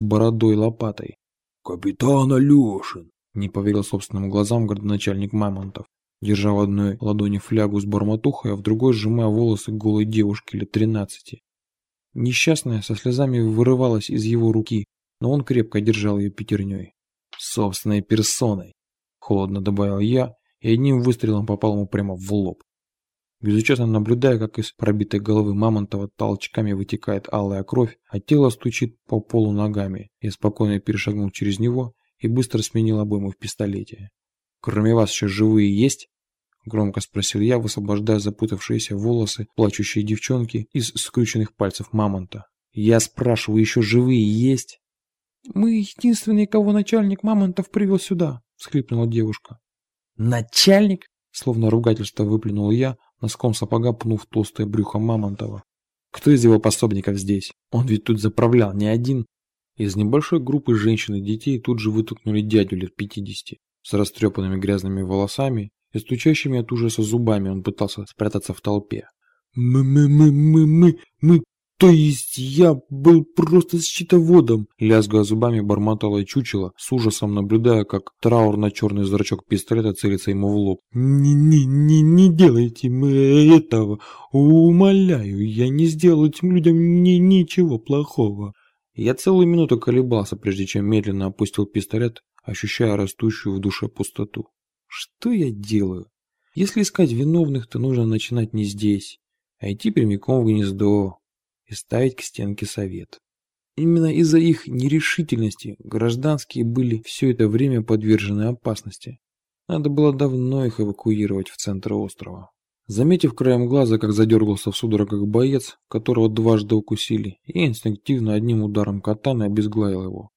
бородой лопатой. «Капитан Алешин!» – не поверил собственным глазам городоначальник Мамонтов, держа в одной ладони флягу с барматухой, а в другой сжимая волосы голой девушки лет тринадцати. Несчастная со слезами вырывалась из его руки, но он крепко держал ее пятерней. «Собственной персоной!» – холодно добавил я, и одним выстрелом попал ему прямо в лоб. Безучастно наблюдая, как из пробитой головы Мамонтова толчками вытекает алая кровь, а тело стучит по полу ногами, я спокойно перешагнул через него и быстро сменил обойму в пистолете. «Кроме вас еще живые есть?» Громко спросил я, высвобождая запутавшиеся волосы плачущей девчонки из скрюченных пальцев Мамонта. «Я спрашиваю, еще живые есть?» «Мы единственные, кого начальник Мамонтов привел сюда», — всхлипнула девушка. «Начальник?» — словно ругательство выплюнул я, носком сапога пнув толстое брюхо Мамонтова. Кто из его пособников здесь? Он ведь тут заправлял не один. Из небольшой группы женщин и детей тут же вытолкнули дядю лет пятидесяти, с растрепанными грязными волосами и стучащими от ужаса зубами он пытался спрятаться в толпе. «Мы-мы-мы-мы-мы, мы то есть я был просто счетоводом, лязгая зубами бормотала чучело, с ужасом наблюдая, как траурно-черный зрачок пистолета целится ему в лоб. «Не-не-не не делайте этого, умоляю, я не сделал этим людям ни ничего плохого». Я целую минуту колебался, прежде чем медленно опустил пистолет, ощущая растущую в душе пустоту. Что я делаю? Если искать виновных, то нужно начинать не здесь, а идти прямиком в гнездо, и ставить к стенке совет. Именно из-за их нерешительности гражданские были все это время подвержены опасности. Надо было давно их эвакуировать в центр острова. Заметив краем глаза, как задергался в судорогах боец, которого дважды укусили, я инстинктивно одним ударом катаны обезглавил его.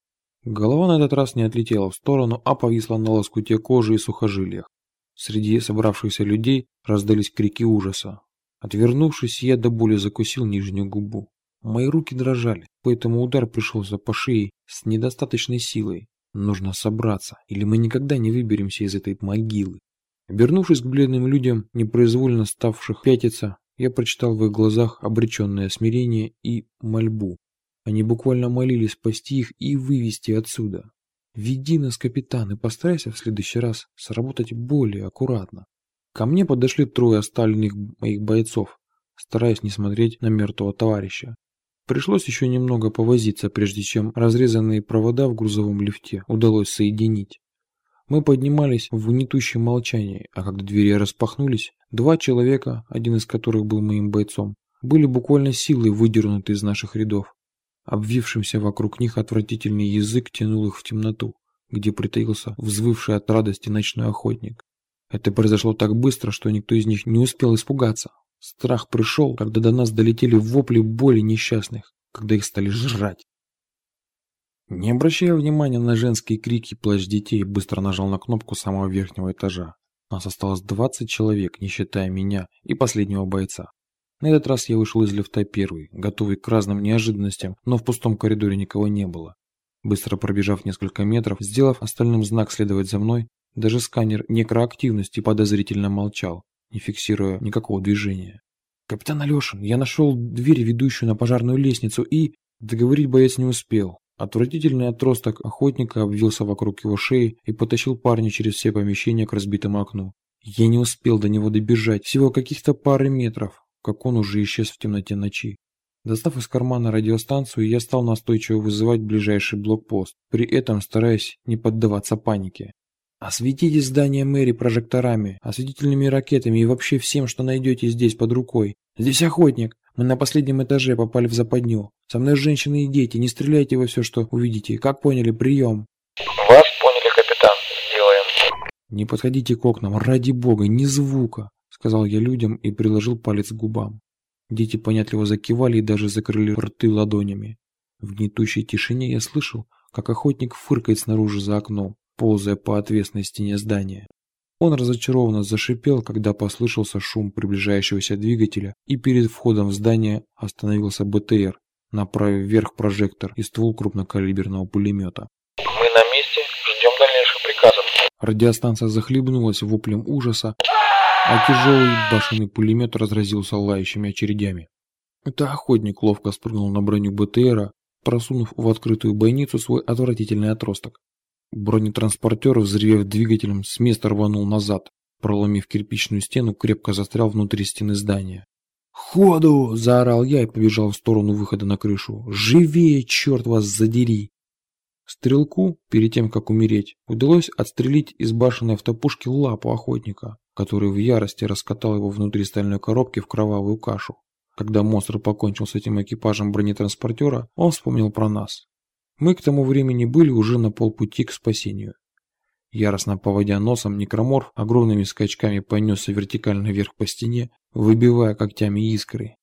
Голова на этот раз не отлетела в сторону, а повисла на лоскуте кожи и сухожилиях. Среди собравшихся людей раздались крики ужаса. Отвернувшись, я до боли закусил нижнюю губу. Мои руки дрожали, поэтому удар пришелся по шее с недостаточной силой. Нужно собраться, или мы никогда не выберемся из этой могилы. Обернувшись к бледным людям, непроизвольно ставших пятиться, я прочитал в их глазах обреченное смирение и мольбу. Они буквально молились спасти их и вывести отсюда. Веди нас, капитан, и постарайся в следующий раз сработать более аккуратно. Ко мне подошли трое остальных моих бойцов, стараясь не смотреть на мертвого товарища. Пришлось еще немного повозиться, прежде чем разрезанные провода в грузовом лифте удалось соединить. Мы поднимались в гнетущем молчании, а когда двери распахнулись, два человека, один из которых был моим бойцом, были буквально силой выдернуты из наших рядов. Обвившимся вокруг них отвратительный язык тянул их в темноту, где притаился взвывший от радости ночной охотник. Это произошло так быстро, что никто из них не успел испугаться. Страх пришел, когда до нас долетели вопли боли несчастных, когда их стали жрать. Не обращая внимания на женские крики и плач детей, быстро нажал на кнопку самого верхнего этажа. Нас осталось 20 человек, не считая меня и последнего бойца. На этот раз я вышел из лифта первый, готовый к разным неожиданностям, но в пустом коридоре никого не было. Быстро пробежав несколько метров, сделав остальным знак следовать за мной, даже сканер некроактивности подозрительно молчал, не фиксируя никакого движения. «Капитан Алешин, я нашел дверь, ведущую на пожарную лестницу, и...» Договорить боец не успел. Отвратительный отросток охотника обвился вокруг его шеи и потащил парня через все помещения к разбитому окну. Я не успел до него добежать, всего каких-то пары метров, как он уже исчез в темноте ночи. Достав из кармана радиостанцию, я стал настойчиво вызывать ближайший блокпост, при этом стараясь не поддаваться панике. Осветите здание мэрии прожекторами, осветительными ракетами и вообще всем, что найдете здесь под рукой. Здесь охотник. Мы на последнем этаже попали в западню. Со мной женщины и дети. Не стреляйте во все, что увидите. Как поняли, прием. Вас поняли, капитан. Сделаем. Не подходите к окнам, ради бога, ни звука, сказал я людям и приложил палец к губам. Дети понятливо закивали и даже закрыли рты ладонями. В гнетущей тишине я слышал, как охотник фыркает снаружи за окном ползая по отвесной стене здания. Он разочарованно зашипел, когда послышался шум приближающегося двигателя, и перед входом в здание остановился БТР, направив вверх прожектор и ствол крупнокалиберного пулемета. «Мы на месте, ждем дальнейших приказов». Радиостанция захлебнулась воплем ужаса, а тяжелый башенный пулемет разразился лающими очередями. Это охотник ловко спрыгнул на броню БТРа, просунув в открытую бойницу свой отвратительный отросток. Бронетранспортер, взревев двигателем, с места рванул назад, проломив кирпичную стену, крепко застрял внутри стены здания. «Ходу!» – заорал я и побежал в сторону выхода на крышу. «Живее, черт вас задери!» Стрелку, перед тем, как умереть, удалось отстрелить из башенной автопушки лапу охотника, который в ярости раскатал его внутри стальной коробки в кровавую кашу. Когда монстр покончил с этим экипажем бронетранспортера, он вспомнил про нас. Мы к тому времени были уже на полпути к спасению. Яростно поводя носом, некроморф огромными скачками понесся вертикально вверх по стене, выбивая когтями искры.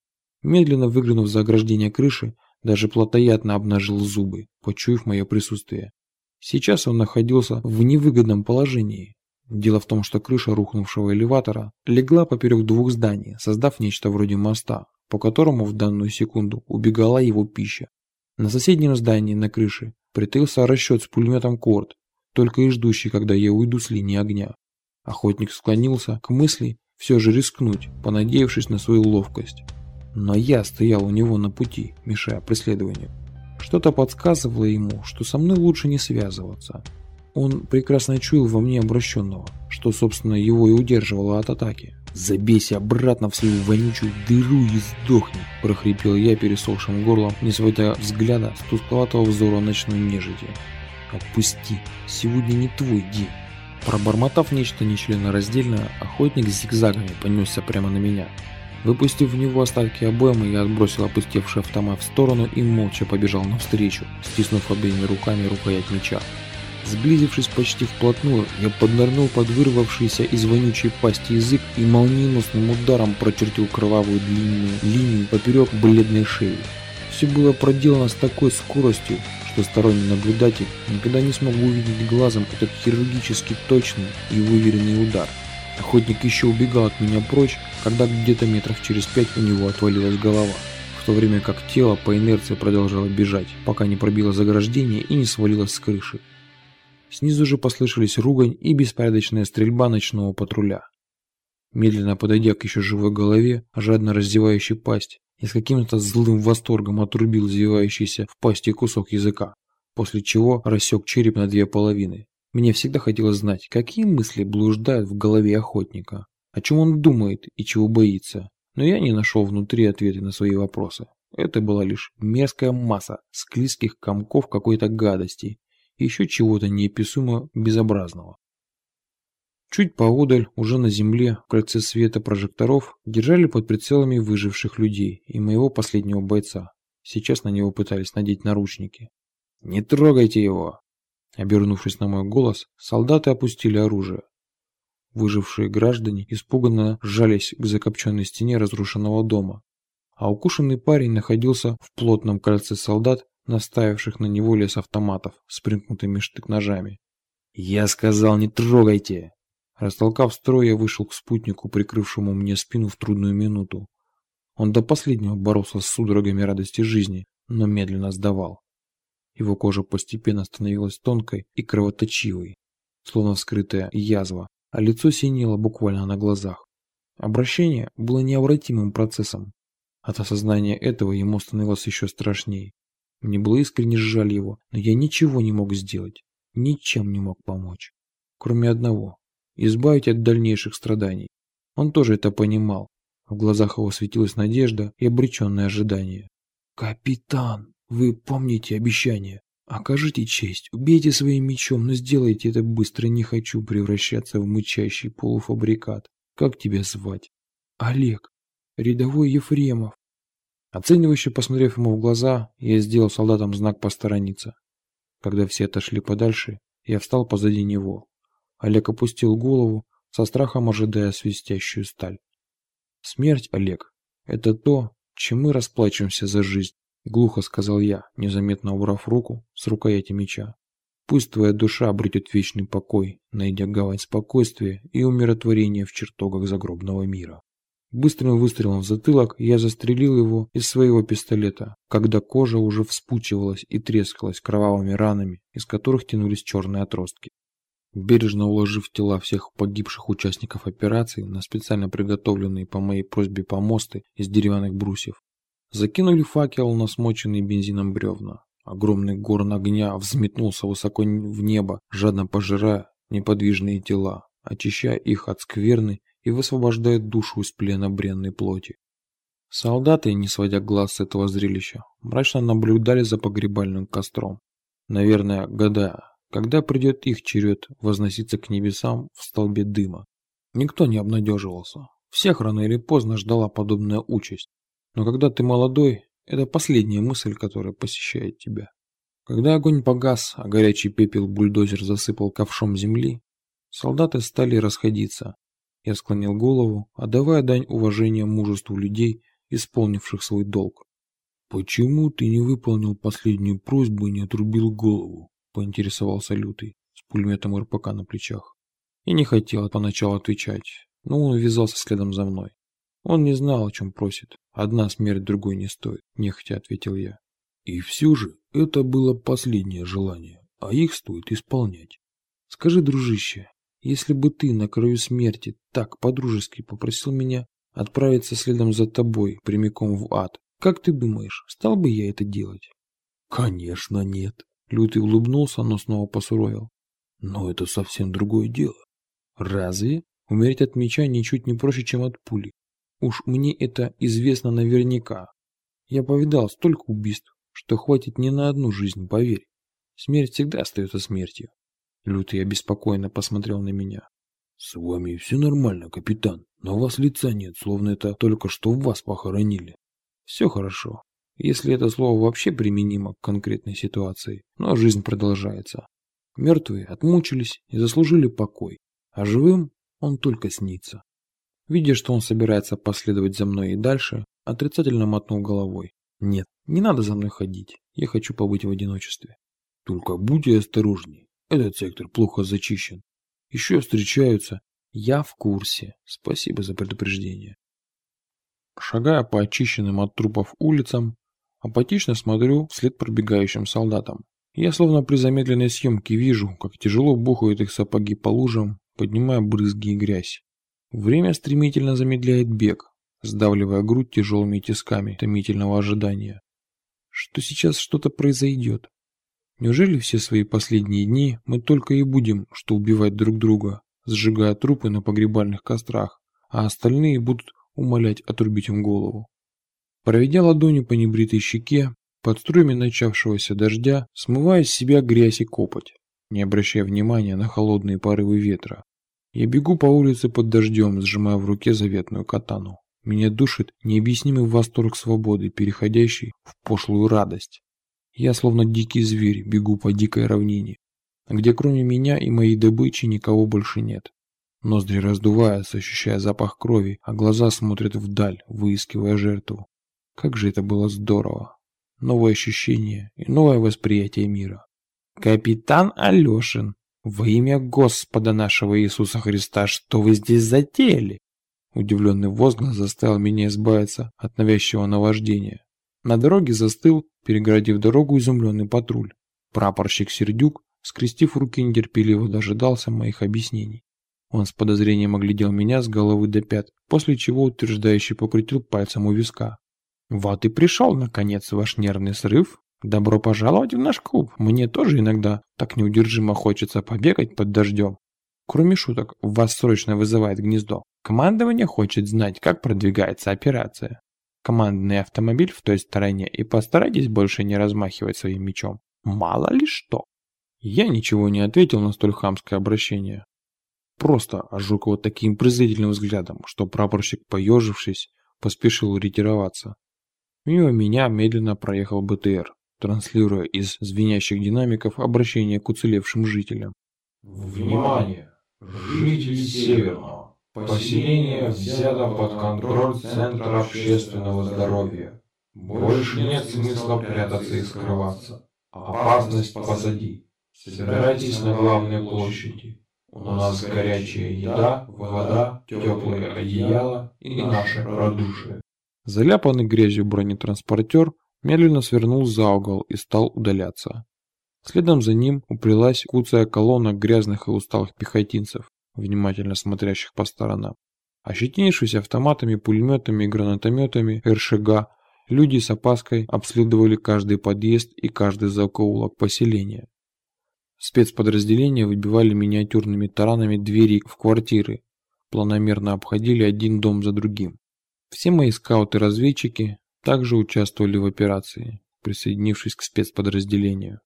Медленно выглянув за ограждение крыши, даже плотоядно обнажил зубы, почуяв мое присутствие. Сейчас он находился в невыгодном положении. Дело в том, что крыша рухнувшего элеватора легла поперек двух зданий, создав нечто вроде моста, по которому в данную секунду убегала его пища. На соседнем здании на крыше притаился расчет с пулеметом Корт, только и ждущий, когда я уйду с линии огня. Охотник склонился к мысли все же рискнуть, понадеявшись на свою ловкость. Но я стоял у него на пути, мешая преследованию. Что-то подсказывало ему, что со мной лучше не связываться. Он прекрасно чуял во мне обращенного, что, собственно, его и удерживало от атаки. «Забейся обратно в свою вонючую дыру и сдохни!» – прохрипел я пересохшим горлом, не сводя взгляда с тускловатого взора ночной нежити. «Отпусти! Сегодня не твой день!» Пробормотав нечто нечленораздельное, охотник с зигзагами понесся прямо на меня. Выпустив в него остатки обоймы, я отбросил опустевший автомат в сторону и молча побежал навстречу, стиснув обеими руками рукоять меча. Сблизившись почти вплотную, я поднырнул под вырвавшийся из вонючей пасти язык и молниеносным ударом прочертил кровавую длинную линию поперек бледной шеи. Все было проделано с такой скоростью, что сторонний наблюдатель никогда не смог увидеть глазом этот хирургически точный и выверенный удар. Охотник еще убегал от меня прочь, когда где-то метров через пять у него отвалилась голова, в то время как тело по инерции продолжало бежать, пока не пробило заграждение и не свалилось с крыши. Снизу же послышались ругань и беспорядочная стрельба ночного патруля. Медленно подойдя к еще живой голове, жадно раздевающей пасть, и с каким-то злым восторгом отрубил извивающийся в пасти кусок языка, после чего рассек череп на две половины. Мне всегда хотелось знать, какие мысли блуждают в голове охотника, о чем он думает и чего боится, но я не нашел внутри ответы на свои вопросы. Это была лишь мерзкая масса склизких комков какой-то гадости и еще чего-то неописуемо безобразного. Чуть поодаль, уже на земле, в кольце света прожекторов, держали под прицелами выживших людей и моего последнего бойца. Сейчас на него пытались надеть наручники. «Не трогайте его!» Обернувшись на мой голос, солдаты опустили оружие. Выжившие граждане испуганно сжались к закопченной стене разрушенного дома, а укушенный парень находился в плотном кольце солдат, наставивших на него лес автоматов с примкнутыми штык-ножами. «Я сказал, не трогайте!» Растолкав строй, я вышел к спутнику, прикрывшему мне спину в трудную минуту. Он до последнего боролся с судорогами радости жизни, но медленно сдавал. Его кожа постепенно становилась тонкой и кровоточивой, словно вскрытая язва, а лицо синело буквально на глазах. Обращение было необратимым процессом. От осознания этого ему становилось еще страшнее. Мне было искренне жаль его, но я ничего не мог сделать, ничем не мог помочь. Кроме одного избавить от дальнейших страданий. Он тоже это понимал. В глазах его светилась надежда и обреченное ожидание. «Капитан, вы помните обещание? Окажите честь, убейте своим мечом, но сделайте это быстро, не хочу превращаться в мычащий полуфабрикат. Как тебя звать?» «Олег, рядовой Ефремов». Оценивающе посмотрев ему в глаза, я сделал солдатам знак посторониться. Когда все отошли подальше, я встал позади него. Олег опустил голову, со страхом ожидая свистящую сталь. «Смерть, Олег, это то, чем мы расплачемся за жизнь», — глухо сказал я, незаметно убрав руку с рукояти меча. «Пусть твоя душа обретет вечный покой, найдя гавань спокойствия и умиротворения в чертогах загробного мира». Быстрым выстрелом в затылок я застрелил его из своего пистолета, когда кожа уже вспучивалась и трескалась кровавыми ранами, из которых тянулись черные отростки. Бережно уложив тела всех погибших участников операции на специально приготовленные по моей просьбе помосты из деревянных брусьев, закинули факел на смоченные бензином бревна. Огромный горн огня взметнулся высоко в небо, жадно пожирая неподвижные тела, очищая их от скверны и высвобождая душу из плена бренной плоти. Солдаты, не сводя глаз с этого зрелища, мрачно наблюдали за погребальным костром. Наверное, гадая, когда придет их черед возноситься к небесам в столбе дыма. Никто не обнадеживался. Всех рано или поздно ждала подобная участь. Но когда ты молодой, это последняя мысль, которая посещает тебя. Когда огонь погас, а горячий пепел бульдозер засыпал ковшом земли, солдаты стали расходиться. Я склонил голову, отдавая дань уважения мужеству людей, исполнивших свой долг. «Почему ты не выполнил последнюю просьбу и не отрубил голову?» – поинтересовался Лютый, с пулеметом РПК на плечах. И не хотел поначалу отвечать, но он ввязался следом за мной. Он не знал, о чем просит. Одна смерть другой не стоит, нехотя ответил я. И все же это было последнее желание, а их стоит исполнять. Скажи, дружище, если бы ты на краю смерти так по-дружески попросил меня отправиться следом за тобой прямиком в ад, как ты думаешь, стал бы я это делать? Конечно, нет. Лютый улыбнулся, но снова посуровил. Но это совсем другое дело. Разве? Умереть от меча ничуть не проще, чем от пули. Уж мне это известно наверняка. Я повидал столько убийств, что хватит не на одну жизнь, поверь. Смерть всегда остается смертью. Лютый обеспокоенно посмотрел на меня. С вами все нормально, капитан, но у вас лица нет, словно это только что вас похоронили. Все хорошо, если это слово вообще применимо к конкретной ситуации, но жизнь продолжается. Мертвые отмучились и заслужили покой, а живым он только снится. Видя, что он собирается последовать за мной и дальше, отрицательно мотнул головой. Нет, не надо за мной ходить. Я хочу побыть в одиночестве. Только будьте осторожней. Этот сектор плохо зачищен. Еще встречаются. Я в курсе. Спасибо за предупреждение. Шагая по очищенным от трупов улицам, апатично смотрю вслед пробегающим солдатам. Я словно при замедленной съемке вижу, как тяжело бухают их сапоги по лужам, поднимая брызги и грязь. Время стремительно замедляет бег, сдавливая грудь тяжелыми тисками томительного ожидания. Что сейчас что-то произойдет? Неужели все свои последние дни мы только и будем, что убивать друг друга, сжигая трупы на погребальных кострах, а остальные будут умолять отрубить им голову? Проведя ладонью по небритой щеке, под струями начавшегося дождя, смывая с себя грязь и копоть, не обращая внимания на холодные порывы ветра, я бегу по улице под дождем, сжимая в руке заветную катану. Меня душит необъяснимый восторг свободы, переходящий в пошлую радость. Я, словно дикий зверь, бегу по дикой равнине, где кроме меня и моей добычи никого больше нет. Ноздри раздуваются, ощущая запах крови, а глаза смотрят вдаль, выискивая жертву. Как же это было здорово. Новое ощущение и новое восприятие мира. «Капитан Алешин!» «Во имя Господа нашего Иисуса Христа, что вы здесь затеяли?» Удивленный возглас заставил меня избавиться от навязчивого наваждения. На дороге застыл, перегородив дорогу, изумленный патруль. Прапорщик Сердюк, скрестив руки, нетерпеливо дожидался моих объяснений. Он с подозрением оглядел меня с головы до пят, после чего утверждающий покрутил пальцем у виска. «Вот и пришел, наконец, ваш нервный срыв. Добро пожаловать в наш клуб. Мне тоже иногда так неудержимо хочется побегать под дождем. Кроме шуток, вас срочно вызывает гнездо. Командование хочет знать, как продвигается операция. Командный автомобиль в той стороне и постарайтесь больше не размахивать своим мечом. Мало ли что. Я ничего не ответил на столь хамское обращение. Просто ожег его таким презрительным взглядом, что прапорщик, поежившись, поспешил ретироваться. Мимо меня медленно проехал БТР транслируя из звенящих динамиков обращение к уцелевшим жителям. Внимание! Жители Северного! Поселение взято под контроль Центра общественного здоровья. Больше нет смысла прятаться и скрываться. Опасность позади. Собирайтесь на главной площади. У нас горячая еда, вода, теплые одеяла и наше продушие. Заляпанный грязью бронетранспортер медленно свернул за угол и стал удаляться. Следом за ним уплелась куцая колонна грязных и усталых пехотинцев, внимательно смотрящих по сторонам. Ощетинившись автоматами, пулеметами и гранатометами РШГ, Люди с опаской обследовали каждый подъезд и каждый закоулок поселения. Спецподразделения выбивали миниатюрными таранами двери в квартиры, планомерно обходили один дом за другим. Все мои скауты-разведчики также участвовали в операции, присоединившись к спецподразделению.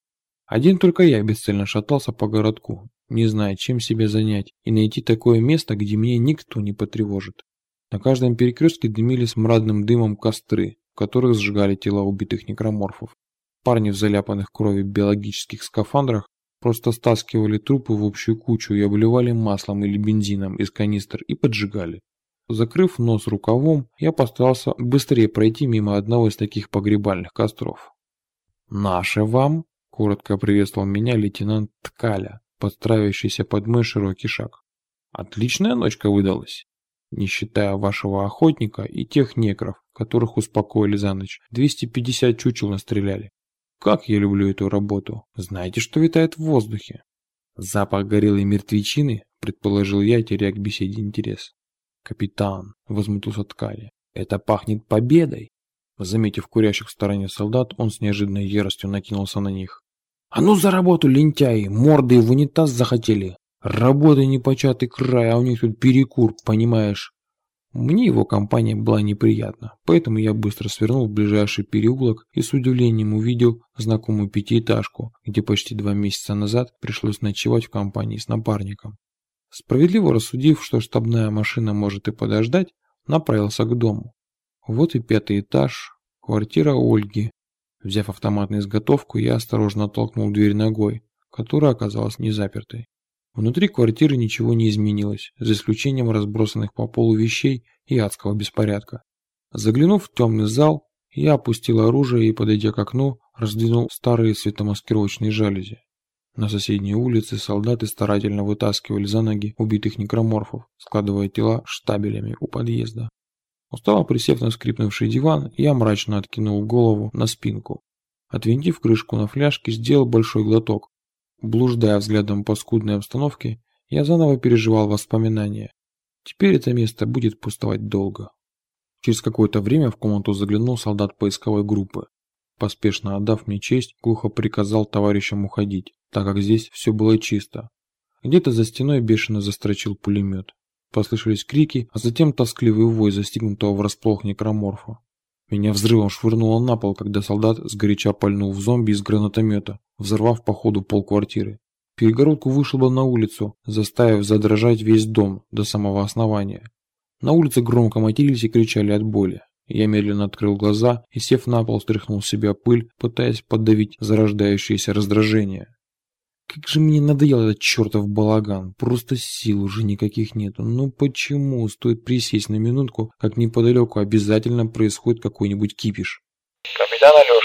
Один только я бесцельно шатался по городку, не зная, чем себя занять и найти такое место, где меня никто не потревожит. На каждом перекрестке дымились мрадным дымом костры, в которых сжигали тела убитых некроморфов. Парни в заляпанных кровью биологических скафандрах просто стаскивали трупы в общую кучу и обливали маслом или бензином из канистр и поджигали. Закрыв нос рукавом, я постарался быстрее пройти мимо одного из таких погребальных костров. «Наше вам!» – коротко приветствовал меня лейтенант Ткаля, подстраивающийся под мой широкий шаг. «Отличная ночка выдалась!» не считая вашего охотника и тех некров, которых успокоили за ночь. 250 чучел настреляли. Как я люблю эту работу. Знаете, что витает в воздухе? Запах горелой мертвечины, предположил я, теряя к беседе интерес. Капитан, возмутился Ткали, это пахнет победой. Заметив курящих в стороне солдат, он с неожиданной яростью накинулся на них. «А ну за работу, лентяи! Морды в унитаз захотели! Работа непочатый край, а у них тут перекур, понимаешь? Мне его компания была неприятна, поэтому я быстро свернул в ближайший переулок и с удивлением увидел знакомую пятиэтажку, где почти два месяца назад пришлось ночевать в компании с напарником. Справедливо рассудив, что штабная машина может и подождать, направился к дому. Вот и пятый этаж, квартира Ольги. Взяв автомат на изготовку, я осторожно толкнул дверь ногой, которая оказалась не запертой. Внутри квартиры ничего не изменилось, за исключением разбросанных по полу вещей и адского беспорядка. Заглянув в темный зал, я опустил оружие и, подойдя к окну, раздвинул старые светомаскировочные жалюзи. На соседней улице солдаты старательно вытаскивали за ноги убитых некроморфов, складывая тела штабелями у подъезда. Устало присев на скрипнувший диван, я мрачно откинул голову на спинку. Отвинтив крышку на фляжке, сделал большой глоток, Блуждая взглядом по скудной обстановке, я заново переживал воспоминания. Теперь это место будет пустовать долго. Через какое-то время в комнату заглянул солдат поисковой группы. Поспешно отдав мне честь, глухо приказал товарищам уходить, так как здесь все было чисто. Где-то за стеной бешено застрочил пулемет. Послышались крики, а затем тоскливый вой застигнутого врасплох некроморфа. Меня взрывом швырнуло на пол, когда солдат сгоряча пальнул в зомби из гранатомета, взорвав по ходу полквартиры. Перегородку бы на улицу, заставив задрожать весь дом до самого основания. На улице громко матерились и кричали от боли. Я медленно открыл глаза и, сев на пол, стряхнул с себя пыль, пытаясь подавить зарождающееся раздражение. Как же мне надоел этот чертов балаган, просто сил уже никаких нету. Ну почему стоит присесть на минутку, как неподалеку обязательно происходит какой-нибудь кипиш? Капитан Алеша,